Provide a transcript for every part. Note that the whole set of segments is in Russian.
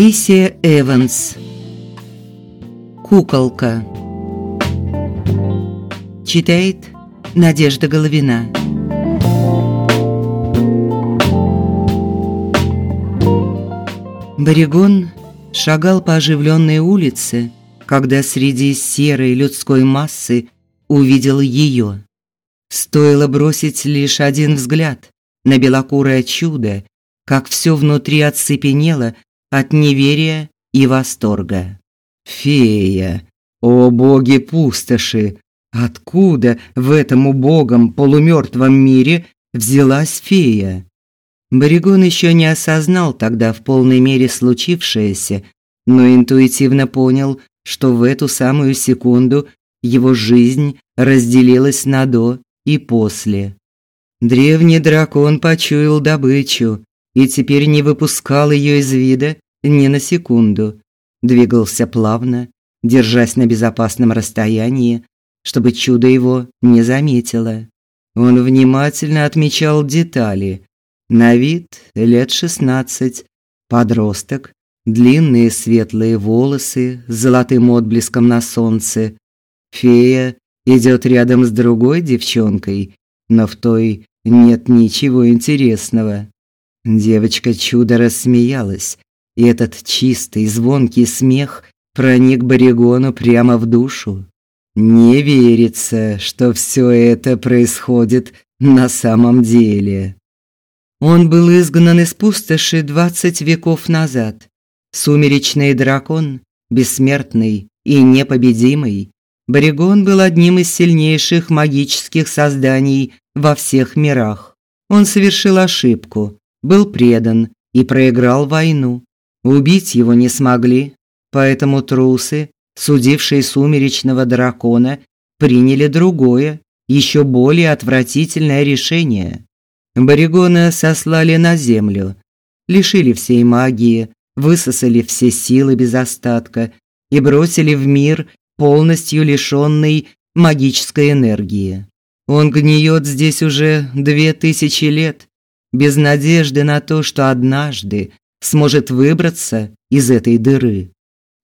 Алисия Эванс. Куколка. Читает Надежда Головина. Боригон шагал по оживленной улице, когда среди серой людской массы увидел ее. Стоило бросить лишь один взгляд на белокурое чудо, как все внутри оцепенело от неверия и восторга. Фея, о боги пустоши, откуда в этом убогом полумертвом мире взялась фея? Баригон еще не осознал тогда в полной мере случившееся, но интуитивно понял, что в эту самую секунду его жизнь разделилась на до и после. Древний дракон почуял добычу и теперь не выпускал ее из вида ни на секунду. Двигался плавно, держась на безопасном расстоянии, чтобы чудо его не заметило. Он внимательно отмечал детали. На вид лет шестнадцать, подросток, длинные светлые волосы с золотым отблеском на солнце. Фея идет рядом с другой девчонкой, но в той нет ничего интересного. Девочка чудо рассмеялась, и этот чистый, звонкий смех проник Баригону прямо в душу. Не верится, что все это происходит на самом деле. Он был изгнан из пустоши двадцать веков назад. Сумеречный дракон, бессмертный и непобедимый, Баригон был одним из сильнейших магических созданий во всех мирах. Он совершил ошибку, был предан и проиграл войну. Убить его не смогли, поэтому трусы, судившие сумеречного дракона, приняли другое, еще более отвратительное решение. Баригона сослали на землю, лишили всей магии, высосали все силы без остатка и бросили в мир, полностью лишенный магической энергии. Он гниет здесь уже две тысячи лет, без надежды на то, что однажды сможет выбраться из этой дыры.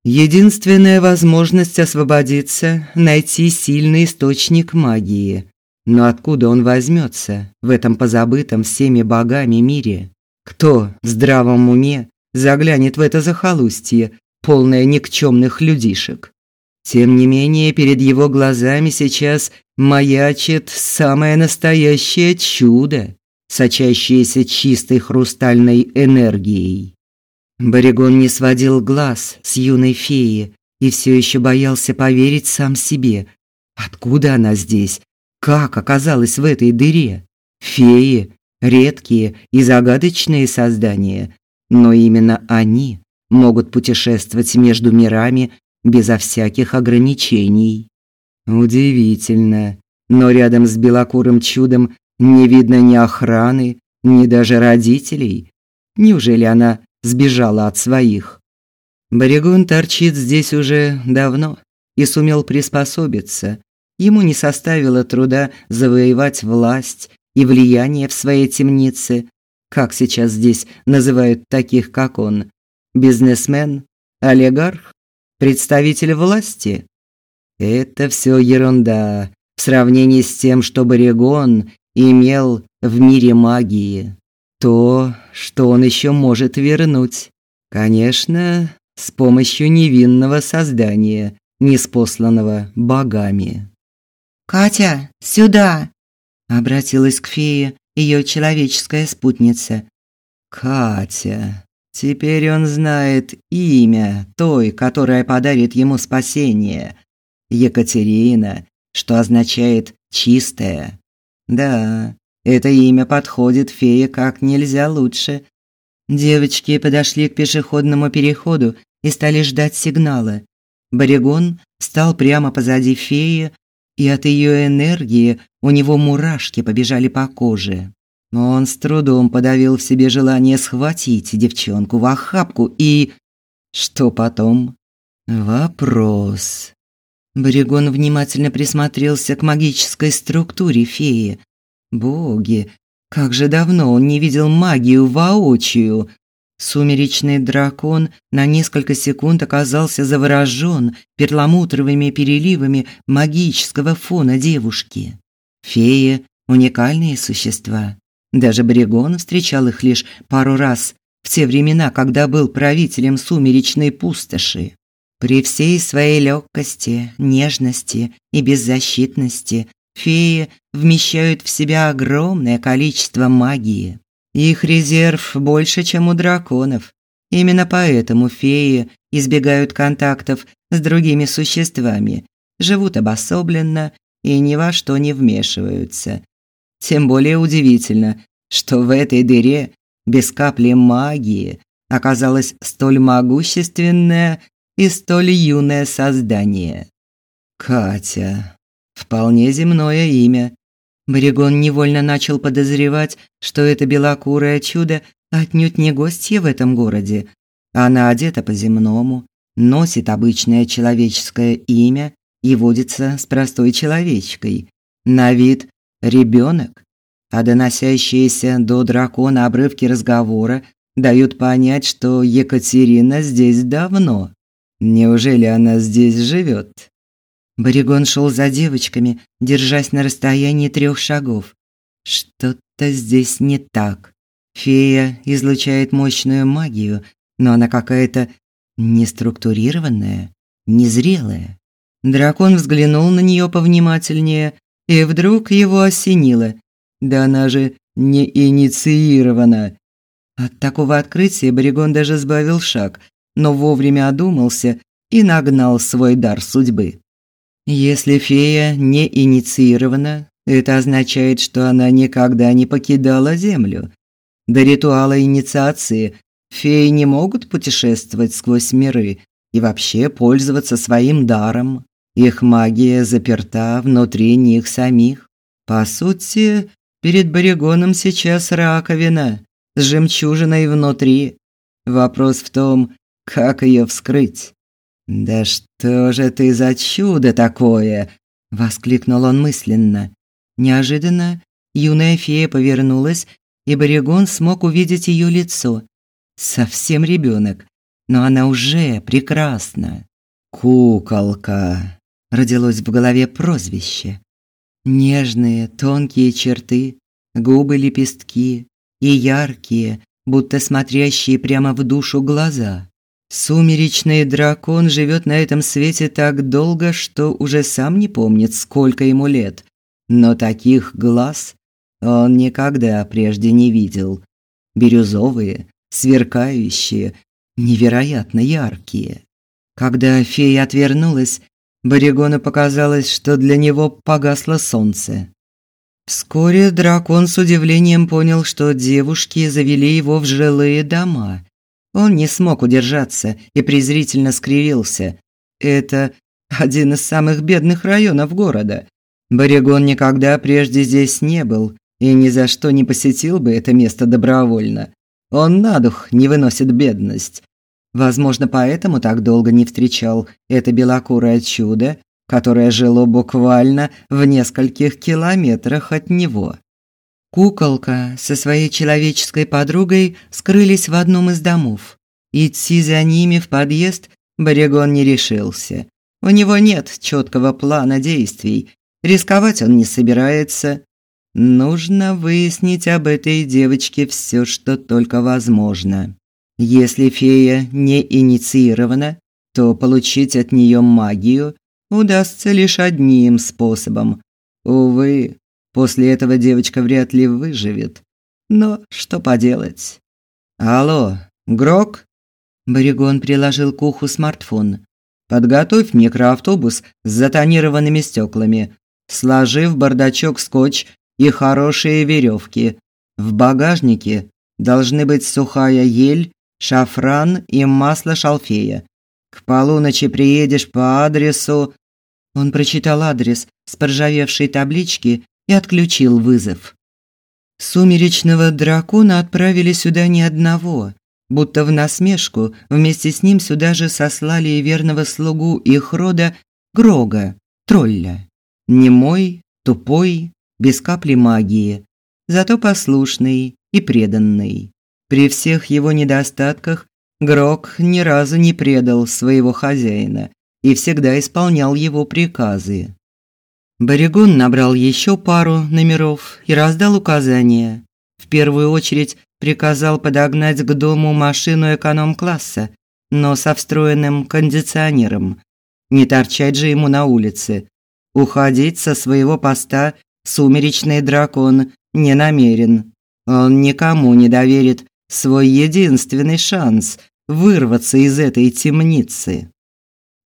Единственная возможность освободиться – найти сильный источник магии. Но откуда он возьмется в этом позабытом всеми богами мире? Кто в здравом уме заглянет в это захолустье, полное никчемных людишек? Тем не менее, перед его глазами сейчас маячит самое настоящее чудо сочащиеся чистой хрустальной энергией. Баригон не сводил глаз с юной феи и все еще боялся поверить сам себе. Откуда она здесь? Как оказалась в этой дыре? Феи – редкие и загадочные создания, но именно они могут путешествовать между мирами безо всяких ограничений. Удивительно, но рядом с белокурым чудом не видно ни охраны, ни даже родителей. Неужели она сбежала от своих? Баригун торчит здесь уже давно и сумел приспособиться. Ему не составило труда завоевать власть и влияние в своей темнице, как сейчас здесь называют таких, как он. Бизнесмен, олигарх, представитель власти. Это все ерунда в сравнении с тем, что Баригон имел в мире магии. То, что он еще может вернуть. Конечно, с помощью невинного создания, неспосланного богами. «Катя, сюда!» – обратилась к фее ее человеческая спутница. «Катя!» Теперь он знает имя той, которая подарит ему спасение. Екатерина, что означает «чистая». Да, это имя подходит фее как нельзя лучше. Девочки подошли к пешеходному переходу и стали ждать сигнала. Баригон стал прямо позади феи, и от ее энергии у него мурашки побежали по коже. Но он с трудом подавил в себе желание схватить девчонку в охапку и... Что потом? Вопрос. Баригон внимательно присмотрелся к магической структуре феи. Боги, как же давно он не видел магию воочию. Сумеречный дракон на несколько секунд оказался заворожен перламутровыми переливами магического фона девушки. Феи – уникальные существа. Даже Бригон встречал их лишь пару раз в те времена, когда был правителем сумеречной пустоши. При всей своей легкости, нежности и беззащитности феи вмещают в себя огромное количество магии. Их резерв больше, чем у драконов. Именно поэтому феи избегают контактов с другими существами, живут обособленно и ни во что не вмешиваются. Тем более удивительно, что в этой дыре без капли магии оказалось столь могущественное и столь юное создание. Катя. Вполне земное имя, Баригон невольно начал подозревать, что это белокурое чудо отнюдь не гостья в этом городе. Она одета по-земному, носит обычное человеческое имя и водится с простой человечкой. На вид ребенок, а доносящиеся до дракона обрывки разговора дают понять, что Екатерина здесь давно. Неужели она здесь живет? Баригон шел за девочками, держась на расстоянии трех шагов. Что-то здесь не так. Фея излучает мощную магию, но она какая-то неструктурированная, незрелая. Дракон взглянул на нее повнимательнее, и вдруг его осенило. Да она же не инициирована. От такого открытия Баригон даже сбавил шаг, но вовремя одумался и нагнал свой дар судьбы. Если фея не инициирована, это означает, что она никогда не покидала землю. До ритуала инициации феи не могут путешествовать сквозь миры и вообще пользоваться своим даром. Их магия заперта внутри них самих. По сути, перед Баригоном сейчас раковина с жемчужиной внутри. Вопрос в том, как ее вскрыть. «Да что же ты за чудо такое!» – воскликнул он мысленно. Неожиданно юная фея повернулась, и Боригон смог увидеть ее лицо. Совсем ребенок, но она уже прекрасна. «Куколка!» – родилось в голове прозвище. Нежные, тонкие черты, губы-лепестки и яркие, будто смотрящие прямо в душу глаза. Сумеречный дракон живет на этом свете так долго, что уже сам не помнит, сколько ему лет. Но таких глаз он никогда прежде не видел. Бирюзовые, сверкающие, невероятно яркие. Когда фея отвернулась, Баригону показалось, что для него погасло солнце. Вскоре дракон с удивлением понял, что девушки завели его в жилые дома – он не смог удержаться и презрительно скривился. Это один из самых бедных районов города. Баригон никогда прежде здесь не был и ни за что не посетил бы это место добровольно. Он на дух не выносит бедность. Возможно, поэтому так долго не встречал это белокурое чудо, которое жило буквально в нескольких километрах от него. Куколка со своей человеческой подругой скрылись в одном из домов. Идти за ними в подъезд Борегон не решился. У него нет четкого плана действий. Рисковать он не собирается. Нужно выяснить об этой девочке все, что только возможно. Если фея не инициирована, то получить от нее магию удастся лишь одним способом. Увы, После этого девочка вряд ли выживет. Но что поделать? Алло, Грок? Баригон приложил к уху смартфон. Подготовь микроавтобус с затонированными стеклами. Сложи в бардачок скотч и хорошие веревки. В багажнике должны быть сухая ель, шафран и масло шалфея. К полуночи приедешь по адресу. Он прочитал адрес с поржавевшей таблички и отключил вызов. Сумеречного дракона отправили сюда не одного, будто в насмешку вместе с ним сюда же сослали и верного слугу их рода Грога, тролля. Немой, тупой, без капли магии, зато послушный и преданный. При всех его недостатках Грок ни разу не предал своего хозяина и всегда исполнял его приказы. Баригон набрал еще пару номеров и раздал указания. В первую очередь приказал подогнать к дому машину эконом-класса, но со встроенным кондиционером. Не торчать же ему на улице. Уходить со своего поста сумеречный дракон не намерен. Он никому не доверит свой единственный шанс вырваться из этой темницы.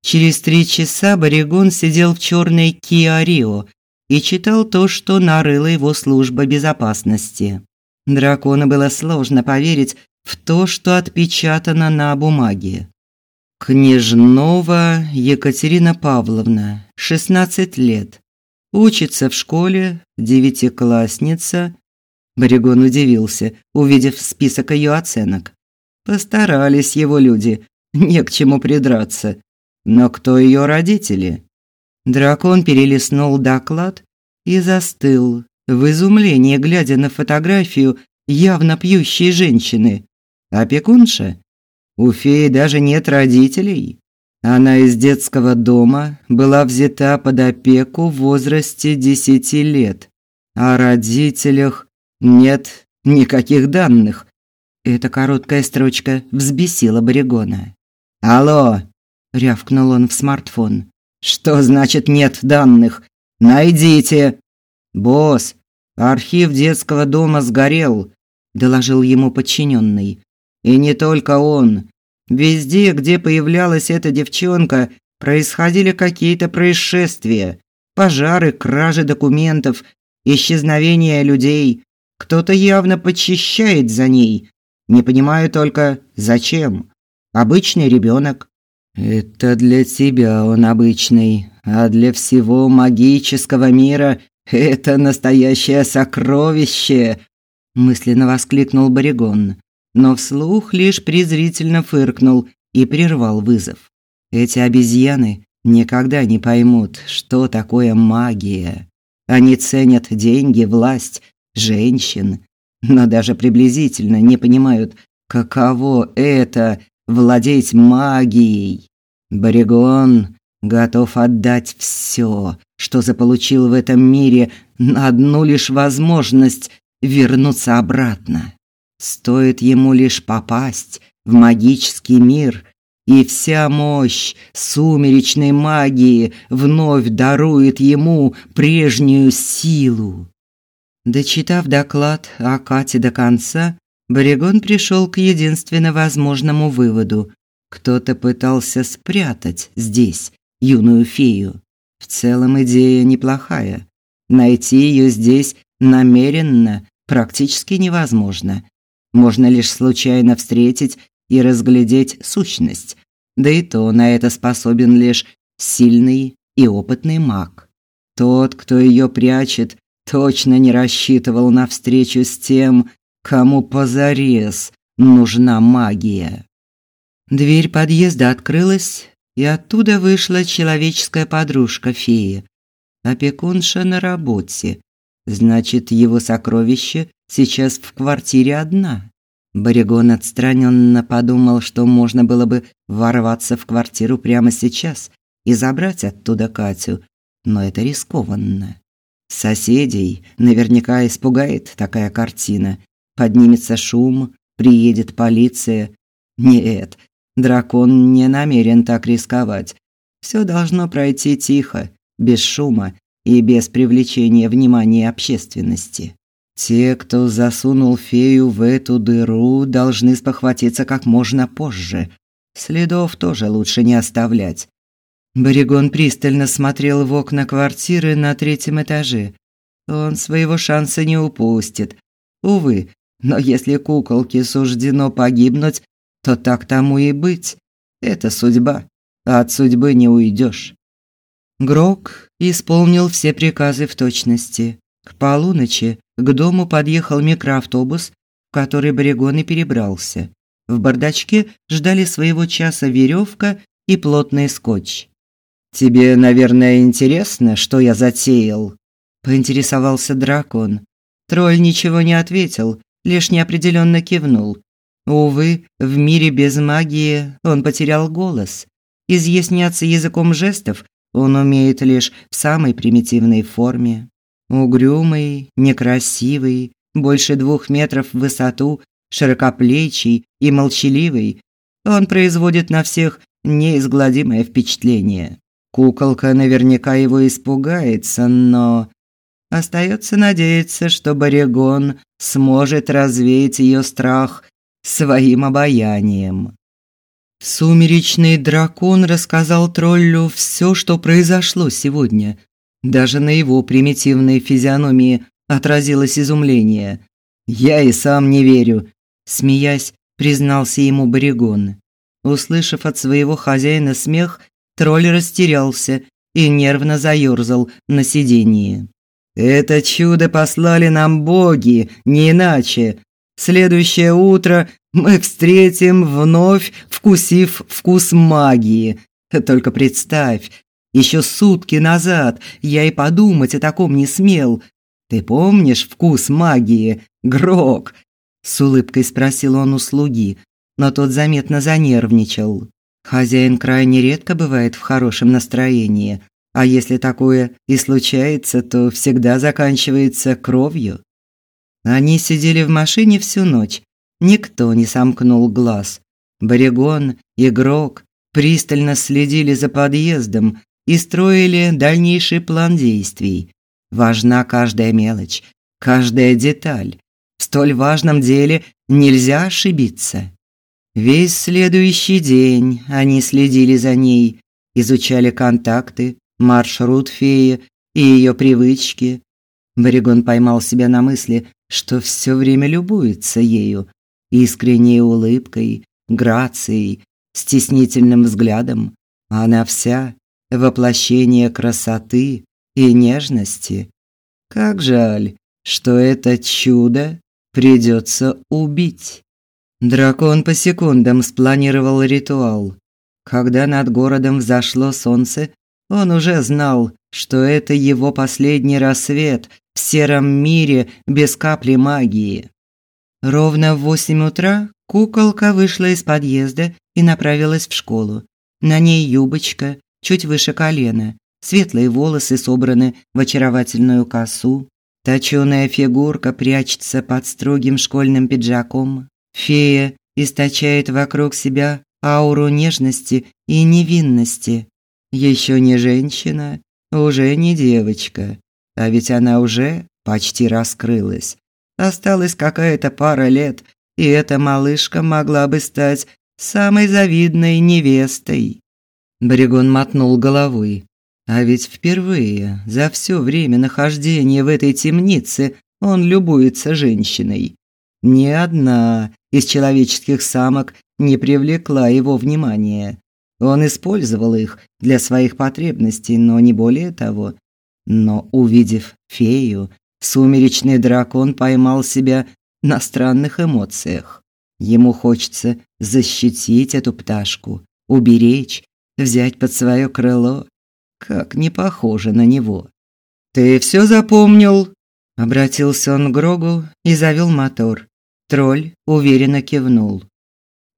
Через три часа Баригон сидел в черной Kia Rio и читал то, что нарыла его служба безопасности. Дракону было сложно поверить в то, что отпечатано на бумаге. Княжнова Екатерина Павловна, 16 лет. Учится в школе, девятиклассница. Баригон удивился, увидев список ее оценок. Постарались его люди, не к чему придраться. Но кто ее родители? Дракон перелистнул доклад и застыл в изумлении, глядя на фотографию явно пьющей женщины. Опекунша? У феи даже нет родителей. Она из детского дома была взята под опеку в возрасте десяти лет. О родителях нет никаких данных. Эта короткая строчка взбесила Баригона. «Алло!» – рявкнул он в смартфон. «Что значит нет данных? Найдите!» «Босс, архив детского дома сгорел», – доложил ему подчиненный. «И не только он. Везде, где появлялась эта девчонка, происходили какие-то происшествия. Пожары, кражи документов, исчезновения людей. Кто-то явно подчищает за ней. Не понимаю только, зачем. Обычный ребенок. Это для тебя он обычный, а для всего магического мира это настоящее сокровище, мысленно воскликнул Баригон, но вслух лишь презрительно фыркнул и прервал вызов. Эти обезьяны никогда не поймут, что такое магия. Они ценят деньги, власть, женщин, но даже приблизительно не понимают, каково это владеть магией. Баригон готов отдать все, что заполучил в этом мире, на одну лишь возможность вернуться обратно. Стоит ему лишь попасть в магический мир, и вся мощь сумеречной магии вновь дарует ему прежнюю силу. Дочитав доклад о Кате до конца, Баригон пришел к единственно возможному выводу. Кто-то пытался спрятать здесь юную фею. В целом идея неплохая. Найти ее здесь намеренно практически невозможно. Можно лишь случайно встретить и разглядеть сущность. Да и то на это способен лишь сильный и опытный маг. Тот, кто ее прячет, точно не рассчитывал на встречу с тем, кому позарез нужна магия. Дверь подъезда открылась, и оттуда вышла человеческая подружка феи. Опекунша на работе. Значит, его сокровище сейчас в квартире одна. Баригон отстраненно подумал, что можно было бы ворваться в квартиру прямо сейчас и забрать оттуда Катю, но это рискованно. Соседей наверняка испугает такая картина. Поднимется шум, приедет полиция. Нет, дракон не намерен так рисковать. Все должно пройти тихо, без шума и без привлечения внимания общественности. Те, кто засунул фею в эту дыру, должны спохватиться как можно позже. Следов тоже лучше не оставлять. Баригон пристально смотрел в окна квартиры на третьем этаже. Он своего шанса не упустит. Увы, но если куколке суждено погибнуть, то так тому и быть. Это судьба, а от судьбы не уйдешь. Грок исполнил все приказы в точности. К полуночи к дому подъехал микроавтобус, в который Баригон и перебрался. В бардачке ждали своего часа веревка и плотный скотч. Тебе, наверное, интересно, что я затеял, поинтересовался дракон. Тролль ничего не ответил, лишь неопределенно кивнул, Увы, в мире без магии он потерял голос. Изъясняться языком жестов он умеет лишь в самой примитивной форме. Угрюмый, некрасивый, больше двух метров в высоту, широкоплечий и молчаливый, он производит на всех неизгладимое впечатление. Куколка наверняка его испугается, но остается надеяться, что Баригон сможет развеять ее страх своим обаянием. Сумеречный дракон рассказал троллю все, что произошло сегодня. Даже на его примитивной физиономии отразилось изумление. Я и сам не верю, смеясь, признался ему Баригон. Услышав от своего хозяина смех, тролль растерялся и нервно заёрзал на сиденье. Это чудо послали нам боги, не иначе. Следующее утро мы встретим вновь, вкусив вкус магии. Только представь, еще сутки назад я и подумать о таком не смел. Ты помнишь вкус магии, Грок? С улыбкой спросил он у слуги, но тот заметно занервничал. Хозяин крайне редко бывает в хорошем настроении, а если такое и случается, то всегда заканчивается кровью. Они сидели в машине всю ночь. Никто не сомкнул глаз. Баригон, игрок пристально следили за подъездом и строили дальнейший план действий. Важна каждая мелочь, каждая деталь. В столь важном деле нельзя ошибиться. Весь следующий день они следили за ней, изучали контакты, маршрут феи и ее привычки. Баригон поймал себя на мысли, что все время любуется ею, искренней улыбкой, грацией, стеснительным взглядом. Она вся воплощение красоты и нежности. Как жаль, что это чудо придется убить. Дракон по секундам спланировал ритуал. Когда над городом взошло солнце, он уже знал, что это его последний рассвет в сером мире без капли магии. Ровно в восемь утра куколка вышла из подъезда и направилась в школу. На ней юбочка, чуть выше колена, светлые волосы собраны в очаровательную косу, Точёная фигурка прячется под строгим школьным пиджаком. Фея источает вокруг себя ауру нежности и невинности. Еще не женщина, уже не девочка, а ведь она уже почти раскрылась. Осталась какая-то пара лет, и эта малышка могла бы стать самой завидной невестой. Бригон мотнул головой. А ведь впервые за все время нахождения в этой темнице он любуется женщиной. Ни одна из человеческих самок не привлекла его внимания. Он использовал их для своих потребностей, но не более того. Но увидев фею, сумеречный дракон поймал себя на странных эмоциях. Ему хочется защитить эту пташку, уберечь, взять под свое крыло как не похоже на него. Ты все запомнил? Обратился он к Грогу и завел мотор. Тролль уверенно кивнул.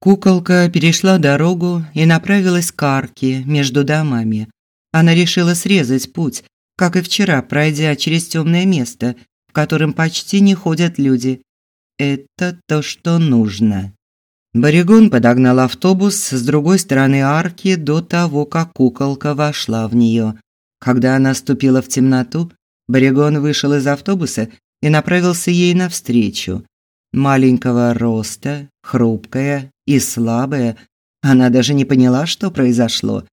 Куколка перешла дорогу и направилась к арке между домами. Она решила срезать путь, как и вчера, пройдя через темное место, в котором почти не ходят люди. Это то, что нужно. Баригон подогнал автобус с другой стороны арки до того, как куколка вошла в нее. Когда она ступила в темноту, Баригон вышел из автобуса и направился ей навстречу. Маленького роста, хрупкая и слабая, она даже не поняла, что произошло.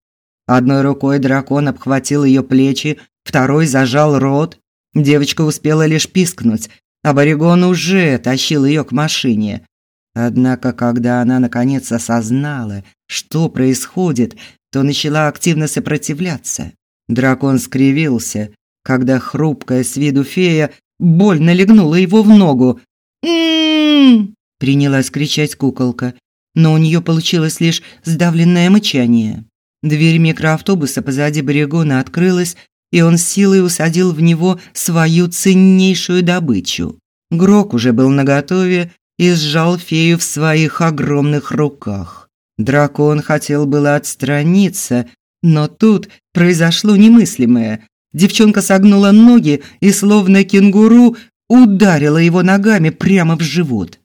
Одной рукой дракон обхватил ее плечи, второй зажал рот. Девочка успела лишь пискнуть, а Баригон уже тащил ее к машине. Однако, когда она наконец осознала, что происходит, то начала активно сопротивляться. Дракон скривился, когда хрупкая с виду фея больно легнула его в ногу. «М-м-м!» принялась кричать куколка, но у нее получилось лишь сдавленное мычание. Дверь микроавтобуса позади Баригона открылась, и он силой усадил в него свою ценнейшую добычу. Грок уже был наготове и сжал фею в своих огромных руках. Дракон хотел было отстраниться, но тут произошло немыслимое. Девчонка согнула ноги и, словно кенгуру, ударила его ногами прямо в живот.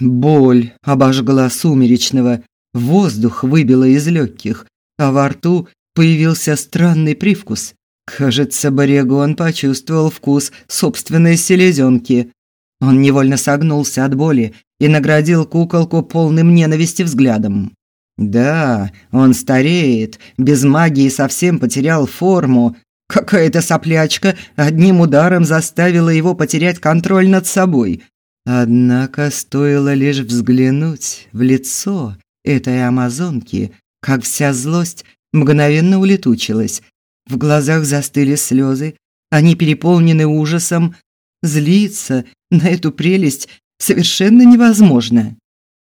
Боль обожгла сумеречного, воздух выбило из легких, а во рту появился странный привкус. Кажется, Борегон почувствовал вкус собственной селезенки. Он невольно согнулся от боли и наградил куколку полным ненависти взглядом. Да, он стареет, без магии совсем потерял форму. Какая-то соплячка одним ударом заставила его потерять контроль над собой. Однако стоило лишь взглянуть в лицо этой амазонки, как вся злость мгновенно улетучилась. В глазах застыли слезы, они переполнены ужасом. Злиться на эту прелесть совершенно невозможно.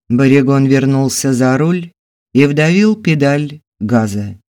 Борегон вернулся за руль и вдавил педаль газа.